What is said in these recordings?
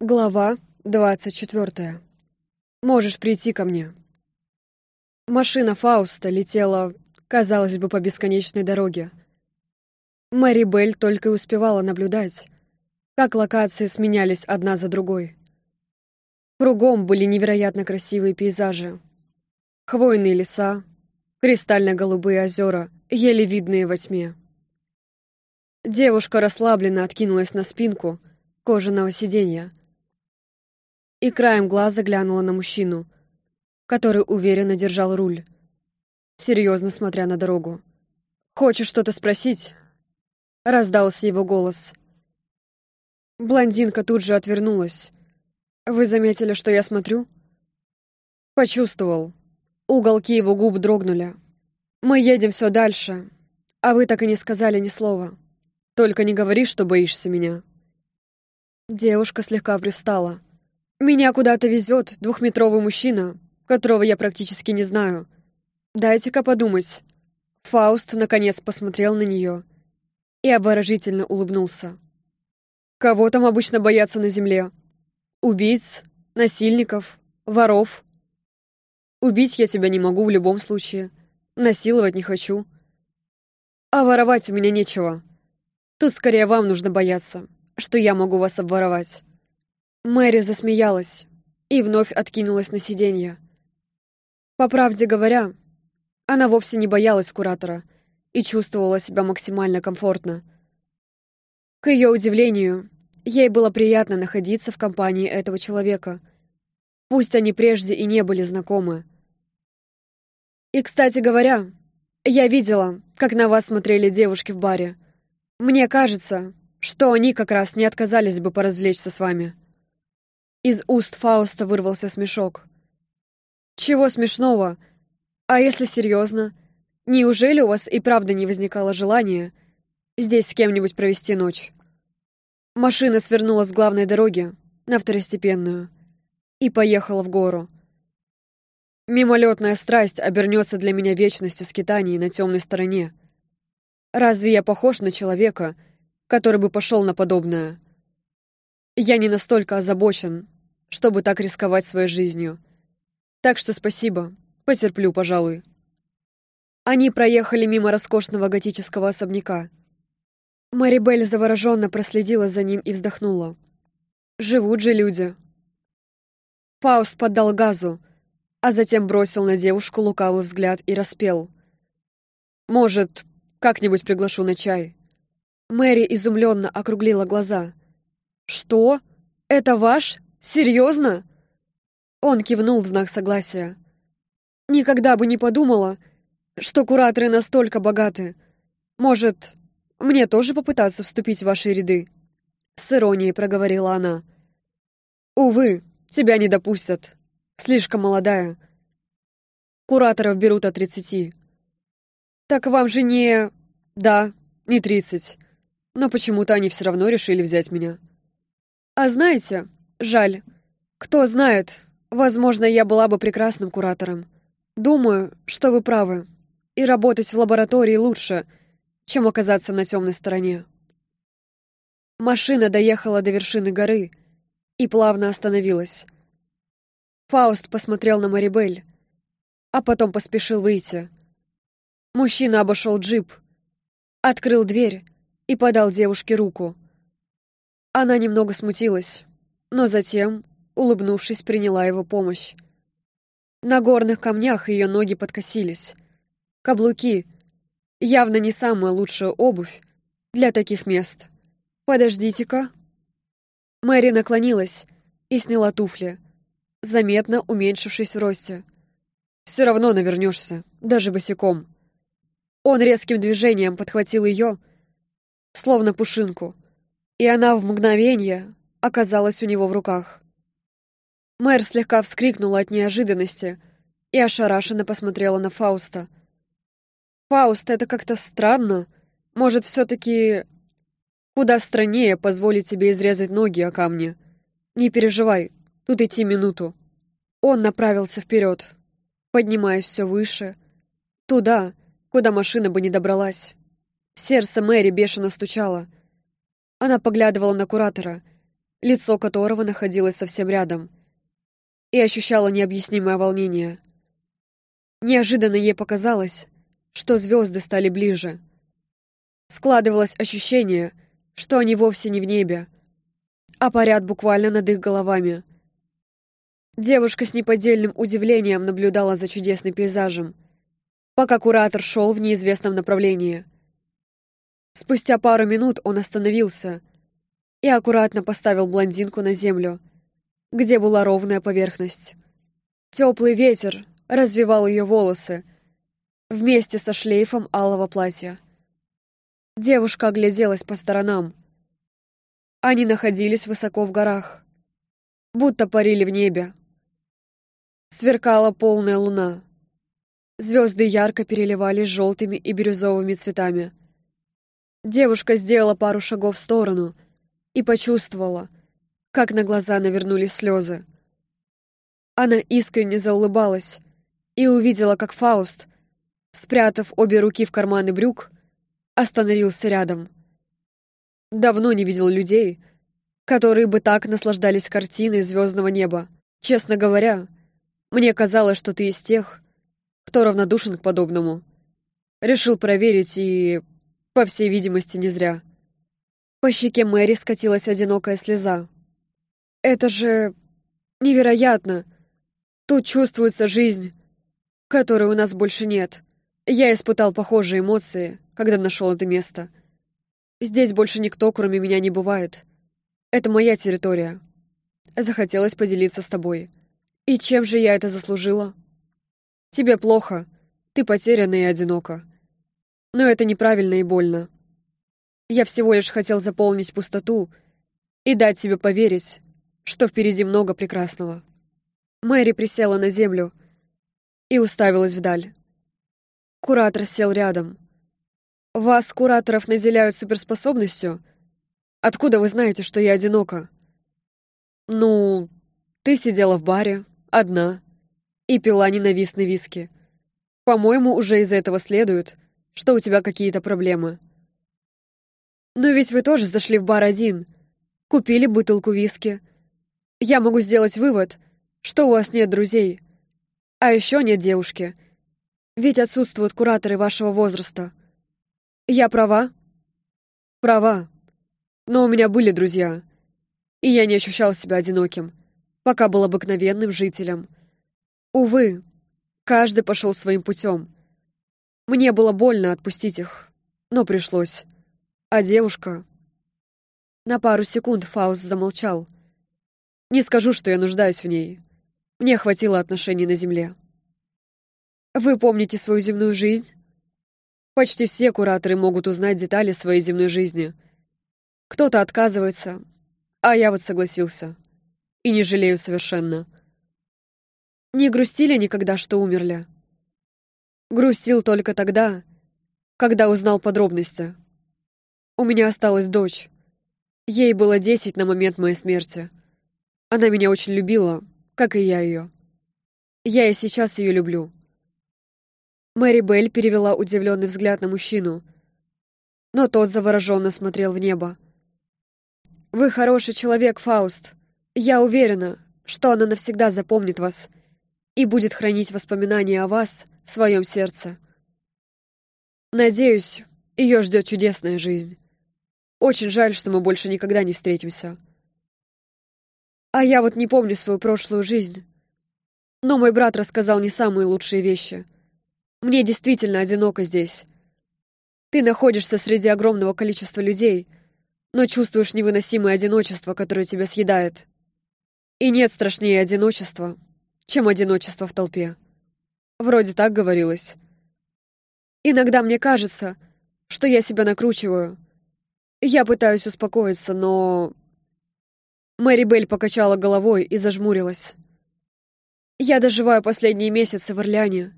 Глава двадцать четвертая. Можешь прийти ко мне. Машина Фауста летела, казалось бы, по бесконечной дороге. Мэри Белль только и успевала наблюдать, как локации сменялись одна за другой. Кругом были невероятно красивые пейзажи. Хвойные леса, кристально-голубые озера, еле видные во тьме. Девушка расслабленно откинулась на спинку кожаного сиденья и краем глаза глянула на мужчину, который уверенно держал руль, серьезно смотря на дорогу. «Хочешь что-то спросить?» — раздался его голос. Блондинка тут же отвернулась. «Вы заметили, что я смотрю?» «Почувствовал». Уголки его губ дрогнули. «Мы едем все дальше, а вы так и не сказали ни слова». Только не говори, что боишься меня». Девушка слегка привстала. «Меня куда-то везет двухметровый мужчина, которого я практически не знаю. Дайте-ка подумать». Фауст наконец посмотрел на нее и обворожительно улыбнулся. «Кого там обычно боятся на земле? Убийц, насильников, воров? Убить я тебя не могу в любом случае, насиловать не хочу. А воровать у меня нечего. Тут скорее вам нужно бояться, что я могу вас обворовать». Мэри засмеялась и вновь откинулась на сиденье. По правде говоря, она вовсе не боялась куратора и чувствовала себя максимально комфортно. К ее удивлению, ей было приятно находиться в компании этого человека, пусть они прежде и не были знакомы. И, кстати говоря, я видела, как на вас смотрели девушки в баре — мне кажется, что они как раз не отказались бы поразвлечься с вами». Из уст Фауста вырвался смешок. «Чего смешного? А если серьезно? Неужели у вас и правда не возникало желания здесь с кем-нибудь провести ночь?» Машина свернула с главной дороги на второстепенную и поехала в гору. Мимолетная страсть обернется для меня вечностью скитаний на темной стороне — Разве я похож на человека, который бы пошел на подобное? Я не настолько озабочен, чтобы так рисковать своей жизнью. Так что спасибо, потерплю, пожалуй. Они проехали мимо роскошного готического особняка. Мэри Белль завороженно проследила за ним и вздохнула. Живут же люди. Фауст поддал газу, а затем бросил на девушку лукавый взгляд и распел. «Может, как-нибудь приглашу на чай». Мэри изумленно округлила глаза. «Что? Это ваш? Серьезно?» Он кивнул в знак согласия. «Никогда бы не подумала, что кураторы настолько богаты. Может, мне тоже попытаться вступить в ваши ряды?» С иронией проговорила она. «Увы, тебя не допустят. Слишком молодая. Кураторов берут от тридцати. «Так вам же не...» «Да, не тридцать. Но почему-то они все равно решили взять меня». «А знаете, жаль. Кто знает, возможно, я была бы прекрасным куратором. Думаю, что вы правы. И работать в лаборатории лучше, чем оказаться на темной стороне». Машина доехала до вершины горы и плавно остановилась. Фауст посмотрел на Марибель, а потом поспешил выйти. Мужчина обошел джип, открыл дверь и подал девушке руку. Она немного смутилась, но затем, улыбнувшись, приняла его помощь. На горных камнях ее ноги подкосились. Каблуки — явно не самая лучшая обувь для таких мест. «Подождите-ка». Мэри наклонилась и сняла туфли, заметно уменьшившись в росте. «Все равно навернешься, даже босиком». Он резким движением подхватил ее, словно пушинку, и она в мгновение оказалась у него в руках. Мэр слегка вскрикнула от неожиданности и ошарашенно посмотрела на Фауста. «Фауст, это как-то странно. Может, все-таки куда страннее позволить тебе изрезать ноги о камни. Не переживай, тут идти минуту». Он направился вперед, поднимаясь все выше, туда, куда машина бы не добралась. Сердце Мэри бешено стучало. Она поглядывала на куратора лицо которого находилось совсем рядом, и ощущала необъяснимое волнение. Неожиданно ей показалось, что звезды стали ближе. Складывалось ощущение, что они вовсе не в небе, а парят буквально над их головами. Девушка с неподдельным удивлением наблюдала за чудесным пейзажем, пока куратор шел в неизвестном направлении. Спустя пару минут он остановился и аккуратно поставил блондинку на землю, где была ровная поверхность. Теплый ветер развивал ее волосы вместе со шлейфом алого платья. Девушка огляделась по сторонам. Они находились высоко в горах, будто парили в небе. Сверкала полная луна. Звезды ярко переливались желтыми и бирюзовыми цветами. Девушка сделала пару шагов в сторону и почувствовала, как на глаза навернулись слезы. Она искренне заулыбалась и увидела, как Фауст, спрятав обе руки в карманы брюк, остановился рядом. Давно не видел людей, которые бы так наслаждались картиной звездного неба. Честно говоря, мне казалось, что ты из тех, кто равнодушен к подобному. Решил проверить и, по всей видимости, не зря. По щеке Мэри скатилась одинокая слеза. Это же невероятно. Тут чувствуется жизнь, которой у нас больше нет. Я испытал похожие эмоции, когда нашел это место. Здесь больше никто, кроме меня, не бывает. Это моя территория. Захотелось поделиться с тобой. И чем же я это заслужила? Тебе плохо, ты потеряна и одинока. Но это неправильно и больно. Я всего лишь хотел заполнить пустоту и дать тебе поверить, что впереди много прекрасного. Мэри присела на землю и уставилась вдаль. Куратор сел рядом. «Вас, кураторов, наделяют суперспособностью? Откуда вы знаете, что я одинока?» «Ну, ты сидела в баре, Одна. И пила ненавистный виски. По-моему, уже из этого следует, что у тебя какие-то проблемы. Но ведь вы тоже зашли в бар один. Купили бутылку виски. Я могу сделать вывод, что у вас нет друзей. А еще нет девушки. Ведь отсутствуют кураторы вашего возраста. Я права? Права. Но у меня были друзья. И я не ощущал себя одиноким пока был обыкновенным жителем. Увы, каждый пошел своим путем. Мне было больно отпустить их, но пришлось. А девушка... На пару секунд Фауст замолчал. Не скажу, что я нуждаюсь в ней. Мне хватило отношений на земле. Вы помните свою земную жизнь? Почти все кураторы могут узнать детали своей земной жизни. Кто-то отказывается, а я вот согласился. И не жалею совершенно. Не грустили никогда, что умерли? Грустил только тогда, когда узнал подробности. У меня осталась дочь. Ей было десять на момент моей смерти. Она меня очень любила, как и я ее. Я и сейчас ее люблю. Мэри Белль перевела удивленный взгляд на мужчину, но тот завороженно смотрел в небо. «Вы хороший человек, Фауст. Я уверена, что она навсегда запомнит вас и будет хранить воспоминания о вас в своем сердце. Надеюсь, ее ждет чудесная жизнь. Очень жаль, что мы больше никогда не встретимся. А я вот не помню свою прошлую жизнь. Но мой брат рассказал не самые лучшие вещи. Мне действительно одиноко здесь. Ты находишься среди огромного количества людей, но чувствуешь невыносимое одиночество, которое тебя съедает. И нет страшнее одиночества, чем одиночество в толпе. Вроде так говорилось. Иногда мне кажется, что я себя накручиваю. Я пытаюсь успокоиться, но... Мэри Белль покачала головой и зажмурилась. Я доживаю последние месяцы в Орлеане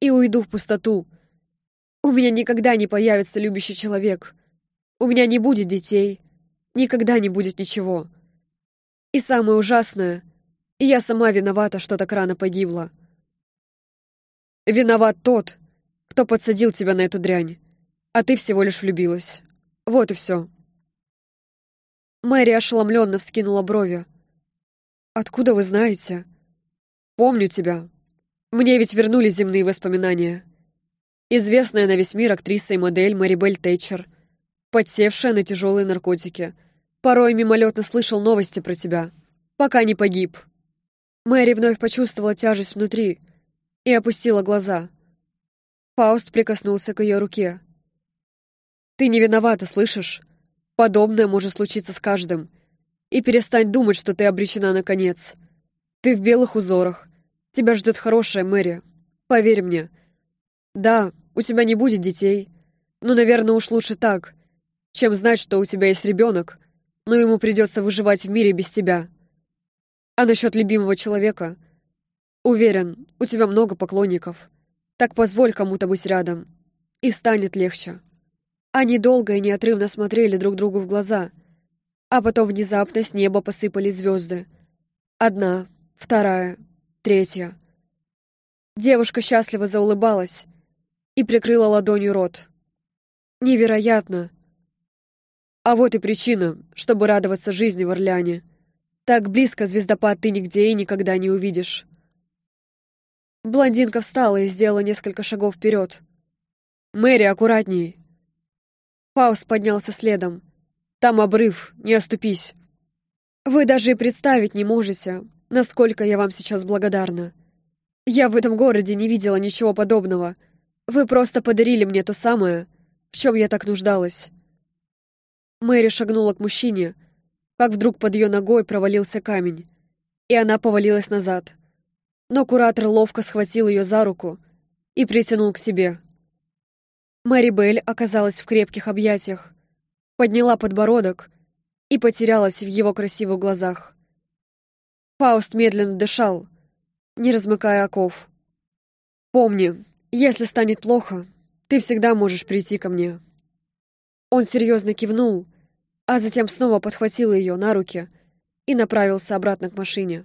и уйду в пустоту. У меня никогда не появится любящий человек. У меня не будет детей. Никогда не будет ничего. И самое ужасное, я сама виновата, что так рано погибла. Виноват тот, кто подсадил тебя на эту дрянь, а ты всего лишь влюбилась. Вот и все. Мэри ошеломленно вскинула брови. «Откуда вы знаете?» «Помню тебя. Мне ведь вернули земные воспоминания. Известная на весь мир актриса и модель Мэрибель Тейчер, подсевшая на тяжелые наркотики. Порой мимолетно слышал новости про тебя, пока не погиб». Мэри вновь почувствовала тяжесть внутри и опустила глаза. Фауст прикоснулся к ее руке. «Ты не виновата, слышишь? Подобное может случиться с каждым. И перестань думать, что ты обречена на конец. Ты в белых узорах. Тебя ждет хорошая Мэри. Поверь мне. Да, у тебя не будет детей. Но, наверное, уж лучше так, чем знать, что у тебя есть ребенок, но ему придется выживать в мире без тебя. А насчет любимого человека? Уверен, у тебя много поклонников. Так позволь кому-то быть рядом. И станет легче. Они долго и неотрывно смотрели друг другу в глаза, а потом внезапно с неба посыпались звезды. Одна, вторая, третья. Девушка счастливо заулыбалась и прикрыла ладонью рот. Невероятно! А вот и причина, чтобы радоваться жизни в Орлеане. Так близко звездопад ты нигде и никогда не увидишь. Блондинка встала и сделала несколько шагов вперед. «Мэри, аккуратней!» Фауст поднялся следом. «Там обрыв, не оступись!» «Вы даже и представить не можете, насколько я вам сейчас благодарна. Я в этом городе не видела ничего подобного. Вы просто подарили мне то самое, в чем я так нуждалась». Мэри шагнула к мужчине, как вдруг под ее ногой провалился камень, и она повалилась назад. Но куратор ловко схватил ее за руку и притянул к себе. Мэри Белль оказалась в крепких объятиях, подняла подбородок и потерялась в его красивых глазах. Фауст медленно дышал, не размыкая оков. «Помни, если станет плохо, ты всегда можешь прийти ко мне». Он серьезно кивнул, а затем снова подхватил ее на руки и направился обратно к машине.